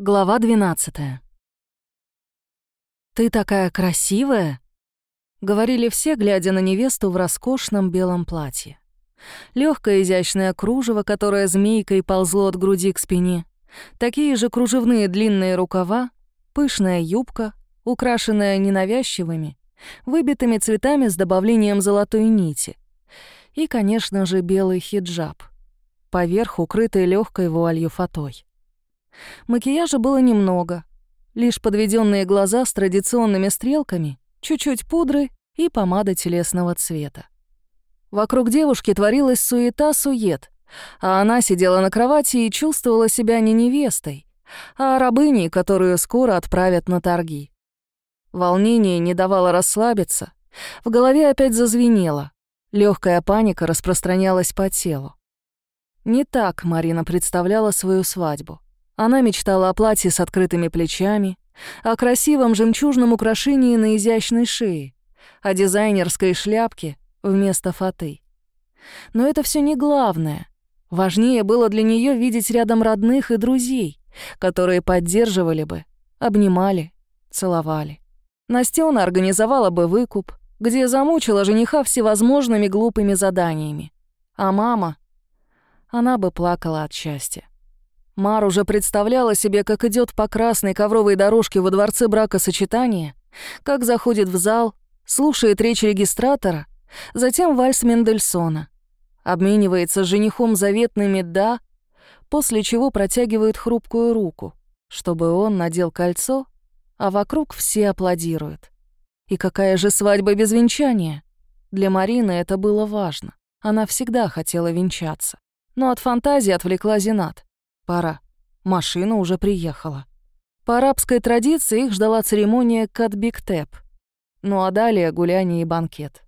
Глава 12 «Ты такая красивая!» — говорили все, глядя на невесту в роскошном белом платье. Легкое изящное кружево, которое змейкой ползло от груди к спине, такие же кружевные длинные рукава, пышная юбка, украшенная ненавязчивыми, выбитыми цветами с добавлением золотой нити, и, конечно же, белый хиджаб, поверх укрытый легкой вуалью фатой. Макияжа было немного. Лишь подведенные глаза с традиционными стрелками, чуть-чуть пудры и помада телесного цвета. Вокруг девушки творилась суета-сует, а она сидела на кровати и чувствовала себя не невестой, а рабыней, которую скоро отправят на торги. Волнение не давало расслабиться, в голове опять зазвенело, легкая паника распространялась по телу. Не так Марина представляла свою свадьбу. Она мечтала о платье с открытыми плечами, о красивом жемчужном украшении на изящной шее, о дизайнерской шляпке вместо фаты. Но это все не главное. Важнее было для нее видеть рядом родных и друзей, которые поддерживали бы, обнимали, целовали. Настена организовала бы выкуп, где замучила жениха всевозможными глупыми заданиями. А мама... Она бы плакала от счастья. Мар уже представляла себе, как идет по красной ковровой дорожке во дворце бракосочетания, как заходит в зал, слушает речь регистратора, затем вальс Мендельсона, обменивается с женихом заветными «да», после чего протягивает хрупкую руку, чтобы он надел кольцо, а вокруг все аплодируют. И какая же свадьба без венчания? Для Марины это было важно. Она всегда хотела венчаться. Но от фантазии отвлекла Зинат. Пора. Машина уже приехала. По арабской традиции их ждала церемония Катбиктеп. Ну а далее гуляние и банкет.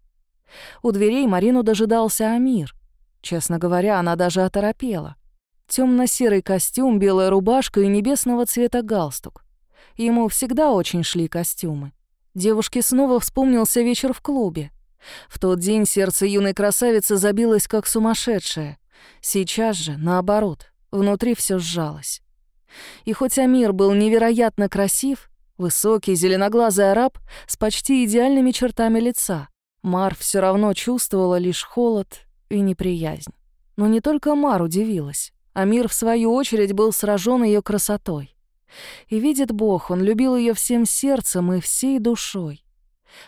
У дверей Марину дожидался Амир. Честно говоря, она даже оторопела. темно серый костюм, белая рубашка и небесного цвета галстук. Ему всегда очень шли костюмы. Девушке снова вспомнился вечер в клубе. В тот день сердце юной красавицы забилось как сумасшедшее. Сейчас же, наоборот, Внутри все сжалось. И хоть Амир был невероятно красив, высокий, зеленоглазый араб с почти идеальными чертами лица, Мар все равно чувствовала лишь холод и неприязнь. Но не только Мар удивилась. Амир, в свою очередь, был сражен ее красотой. И видит Бог, он любил ее всем сердцем и всей душой.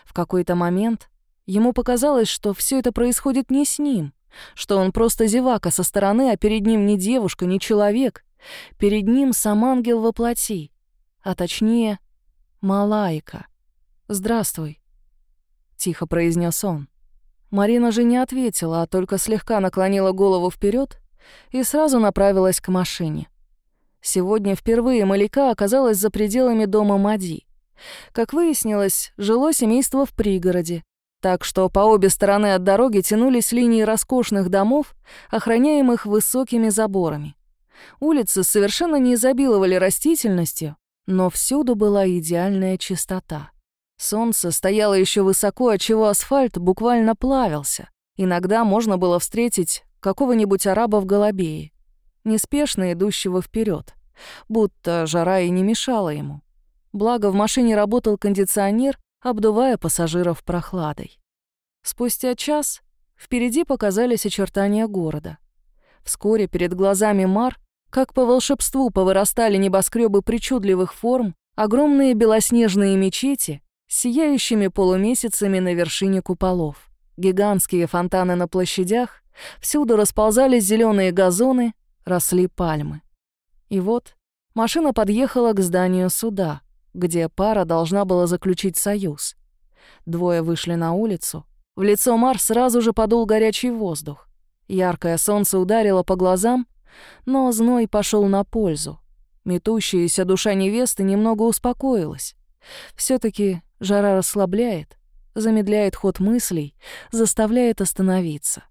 В какой-то момент ему показалось, что все это происходит не с ним, что он просто зевака со стороны, а перед ним не девушка, не человек. Перед ним сам ангел во плоти, а точнее, Малайка. «Здравствуй», — тихо произнес он. Марина же не ответила, а только слегка наклонила голову вперед и сразу направилась к машине. Сегодня впервые Маляка оказалась за пределами дома Мади. Как выяснилось, жило семейство в пригороде, так что по обе стороны от дороги тянулись линии роскошных домов, охраняемых высокими заборами. Улицы совершенно не изобиловали растительностью, но всюду была идеальная чистота. Солнце стояло еще высоко, отчего асфальт буквально плавился. Иногда можно было встретить какого-нибудь араба в голубее, неспешно идущего вперед, будто жара и не мешала ему. Благо в машине работал кондиционер, обдувая пассажиров прохладой. Спустя час впереди показались очертания города. Вскоре перед глазами Мар, как по волшебству, повырастали небоскребы причудливых форм, огромные белоснежные мечети с сияющими полумесяцами на вершине куполов, гигантские фонтаны на площадях, всюду расползались зеленые газоны, росли пальмы. И вот машина подъехала к зданию суда, где пара должна была заключить союз. Двое вышли на улицу. В лицо Мар сразу же подул горячий воздух. Яркое солнце ударило по глазам, но зной пошел на пользу. Метущаяся душа невесты немного успокоилась. все таки жара расслабляет, замедляет ход мыслей, заставляет остановиться.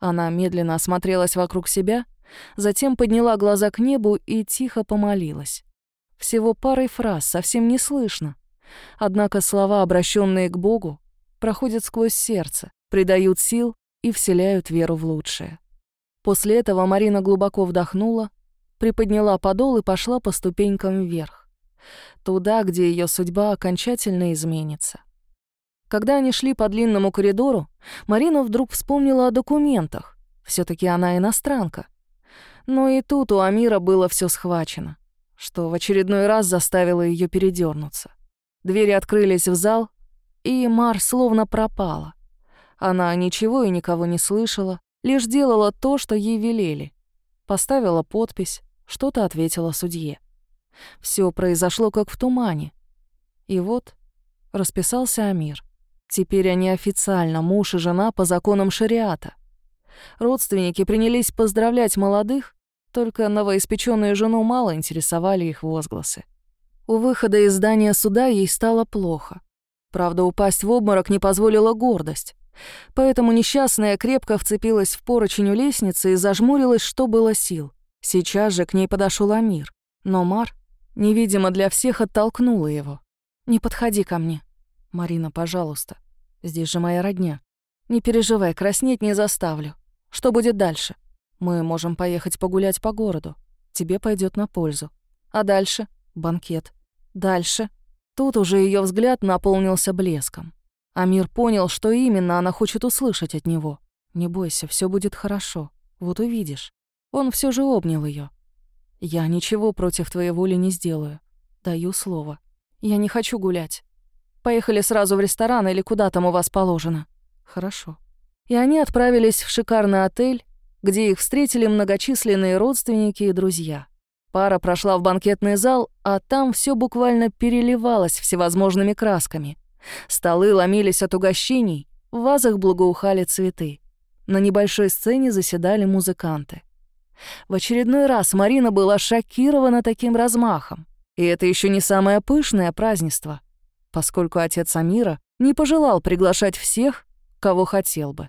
Она медленно осмотрелась вокруг себя, затем подняла глаза к небу и тихо помолилась. Всего парой фраз, совсем не слышно. Однако слова, обращенные к Богу, проходят сквозь сердце, придают сил и вселяют веру в лучшее. После этого Марина глубоко вдохнула, приподняла подол и пошла по ступенькам вверх. Туда, где ее судьба окончательно изменится. Когда они шли по длинному коридору, Марина вдруг вспомнила о документах. все таки она иностранка. Но и тут у Амира было все схвачено, что в очередной раз заставило ее передернуться. Двери открылись в зал, и Мар словно пропала. Она ничего и никого не слышала, лишь делала то, что ей велели. Поставила подпись, что-то ответила судье. Все произошло как в тумане. И вот расписался Амир. Теперь они официально муж и жена по законам шариата. Родственники принялись поздравлять молодых, только новоиспечённую жену мало интересовали их возгласы. У выхода из здания суда ей стало плохо. Правда, упасть в обморок не позволила гордость. Поэтому несчастная крепко вцепилась в поручень у лестницы и зажмурилась, что было сил. Сейчас же к ней подошел Амир. Но Мар, невидимо для всех, оттолкнула его. «Не подходи ко мне. Марина, пожалуйста. Здесь же моя родня. Не переживай, краснеть не заставлю. Что будет дальше? Мы можем поехать погулять по городу. Тебе пойдет на пользу. А дальше? Банкет. Дальше Тут уже ее взгляд наполнился блеском. Амир понял, что именно она хочет услышать от него. «Не бойся, все будет хорошо. Вот увидишь». Он все же обнял ее. «Я ничего против твоей воли не сделаю. Даю слово. Я не хочу гулять. Поехали сразу в ресторан или куда там у вас положено». «Хорошо». И они отправились в шикарный отель, где их встретили многочисленные родственники и друзья. Пара прошла в банкетный зал, а там все буквально переливалось всевозможными красками. Столы ломились от угощений, в вазах благоухали цветы. На небольшой сцене заседали музыканты. В очередной раз Марина была шокирована таким размахом. И это еще не самое пышное празднество, поскольку отец Амира не пожелал приглашать всех, кого хотел бы.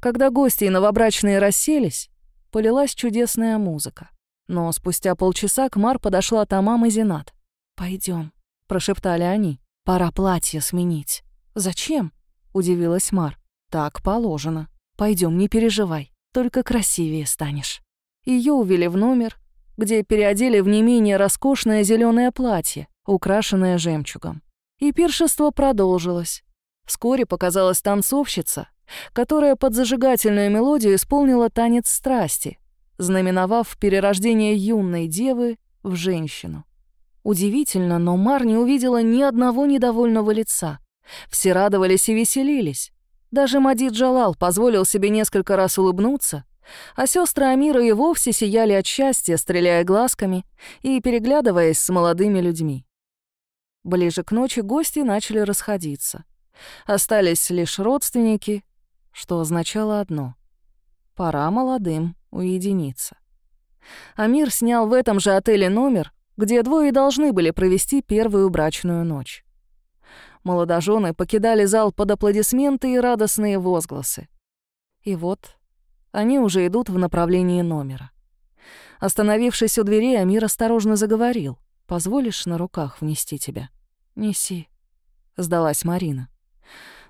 Когда гости и новобрачные расселись, полилась чудесная музыка. Но спустя полчаса к Мар подошла Тамам и Зинат. Пойдем, прошептали они. «Пора платье сменить». «Зачем?» — удивилась Мар. «Так положено. Пойдем, не переживай, только красивее станешь». Ее увели в номер, где переодели в не менее роскошное зеленое платье, украшенное жемчугом. И пиршество продолжилось. Вскоре показалась танцовщица, которая под зажигательную мелодию исполнила танец страсти, знаменовав перерождение юной девы в женщину. Удивительно, но Мар не увидела ни одного недовольного лица. Все радовались и веселились. Даже Мадид Джалал позволил себе несколько раз улыбнуться, а сестры Амира и вовсе сияли от счастья, стреляя глазками и переглядываясь с молодыми людьми. Ближе к ночи гости начали расходиться. Остались лишь родственники, что означало одно — пора молодым уединиться. Амир снял в этом же отеле номер, где двое должны были провести первую брачную ночь. Молодожены покидали зал под аплодисменты и радостные возгласы. И вот они уже идут в направлении номера. Остановившись у двери, Амир осторожно заговорил. «Позволишь на руках внести тебя?» «Неси», — сдалась Марина.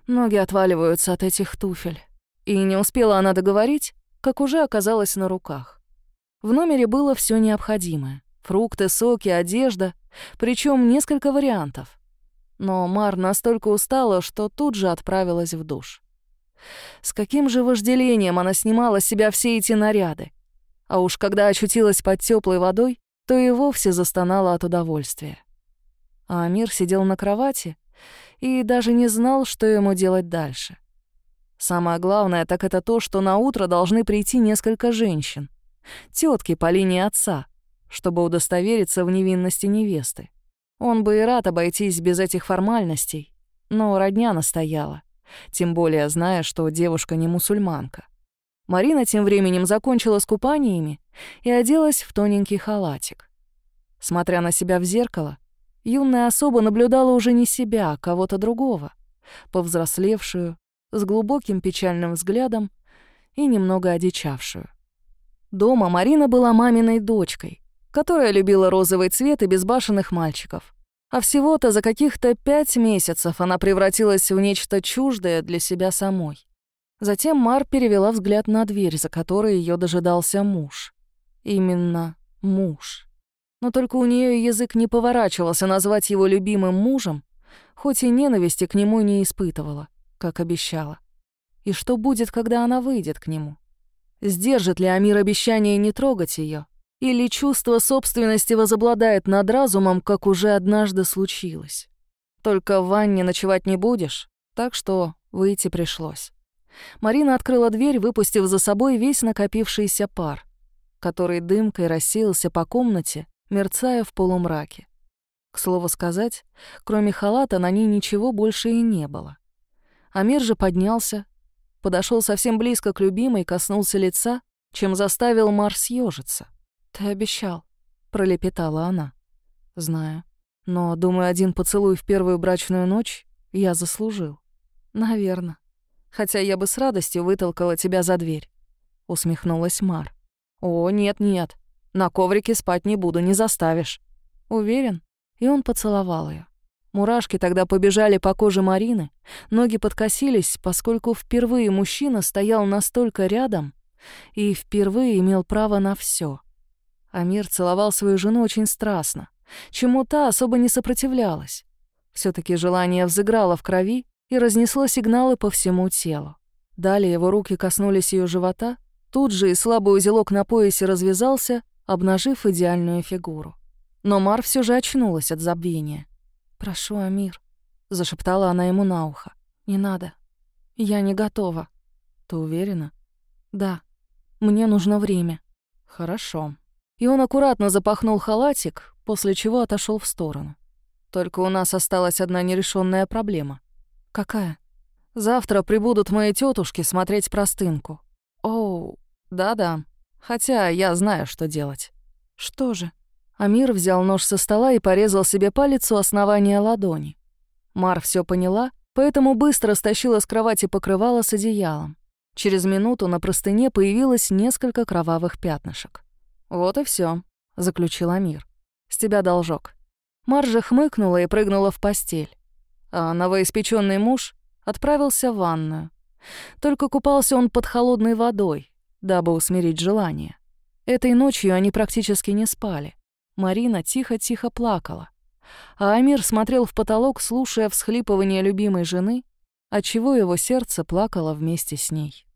Ноги отваливаются от этих туфель. И не успела она договорить, как уже оказалось на руках. В номере было все необходимое. Фрукты, соки, одежда, причем несколько вариантов. Но Мар настолько устала, что тут же отправилась в душ. С каким же вожделением она снимала с себя все эти наряды. А уж когда очутилась под теплой водой, то и вовсе застонала от удовольствия. А Амир сидел на кровати и даже не знал, что ему делать дальше. Самое главное так это то, что на утро должны прийти несколько женщин, тетки по линии отца, чтобы удостовериться в невинности невесты. Он бы и рад обойтись без этих формальностей, но родня настояла, тем более зная, что девушка не мусульманка. Марина тем временем закончила с купаниями и оделась в тоненький халатик. Смотря на себя в зеркало, юная особа наблюдала уже не себя, а кого-то другого, повзрослевшую, с глубоким печальным взглядом и немного одичавшую. Дома Марина была маминой дочкой, которая любила розовый цвет и безбашенных мальчиков. А всего-то за каких-то пять месяцев она превратилась в нечто чуждое для себя самой. Затем Мар перевела взгляд на дверь, за которой ее дожидался муж. Именно Муж. Но только у нее язык не поворачивался назвать его любимым мужем, хоть и ненависти к нему не испытывала, как обещала. И что будет, когда она выйдет к нему? Сдержит ли Амир обещание не трогать ее? Или чувство собственности возобладает над разумом, как уже однажды случилось? Только в ванне ночевать не будешь, так что выйти пришлось. Марина открыла дверь, выпустив за собой весь накопившийся пар, который дымкой рассеялся по комнате, мерцая в полумраке. К слову сказать, кроме халата на ней ничего больше и не было. Амир же поднялся, подошел совсем близко к любимой, коснулся лица, чем заставил Марс съежиться. «Ты обещал», — пролепетала она. «Знаю. Но, думаю, один поцелуй в первую брачную ночь я заслужил. Наверно. Хотя я бы с радостью вытолкала тебя за дверь», — усмехнулась Мар. «О, нет-нет, на коврике спать не буду, не заставишь». «Уверен?» И он поцеловал ее. Мурашки тогда побежали по коже Марины, ноги подкосились, поскольку впервые мужчина стоял настолько рядом и впервые имел право на все. Амир целовал свою жену очень страстно, чему та особо не сопротивлялась. все таки желание взыграло в крови и разнесло сигналы по всему телу. Далее его руки коснулись ее живота, тут же и слабый узелок на поясе развязался, обнажив идеальную фигуру. Но Мар все же очнулась от забвения. «Прошу, Амир», — зашептала она ему на ухо. «Не надо. Я не готова». «Ты уверена?» «Да. Мне нужно время». «Хорошо». И он аккуратно запахнул халатик, после чего отошел в сторону. «Только у нас осталась одна нерешенная проблема». «Какая?» «Завтра прибудут мои тетушки смотреть простынку». «Оу, да-да. Хотя я знаю, что делать». «Что же?» Амир взял нож со стола и порезал себе палец у основания ладони. Мар все поняла, поэтому быстро стащила с кровати покрывало с одеялом. Через минуту на простыне появилось несколько кровавых пятнышек. «Вот и все, заключил Амир. «С тебя должок». Маржа хмыкнула и прыгнула в постель. А новоиспеченный муж отправился в ванную. Только купался он под холодной водой, дабы усмирить желание. Этой ночью они практически не спали. Марина тихо-тихо плакала, а Амир смотрел в потолок, слушая всхлипывание любимой жены, отчего его сердце плакало вместе с ней.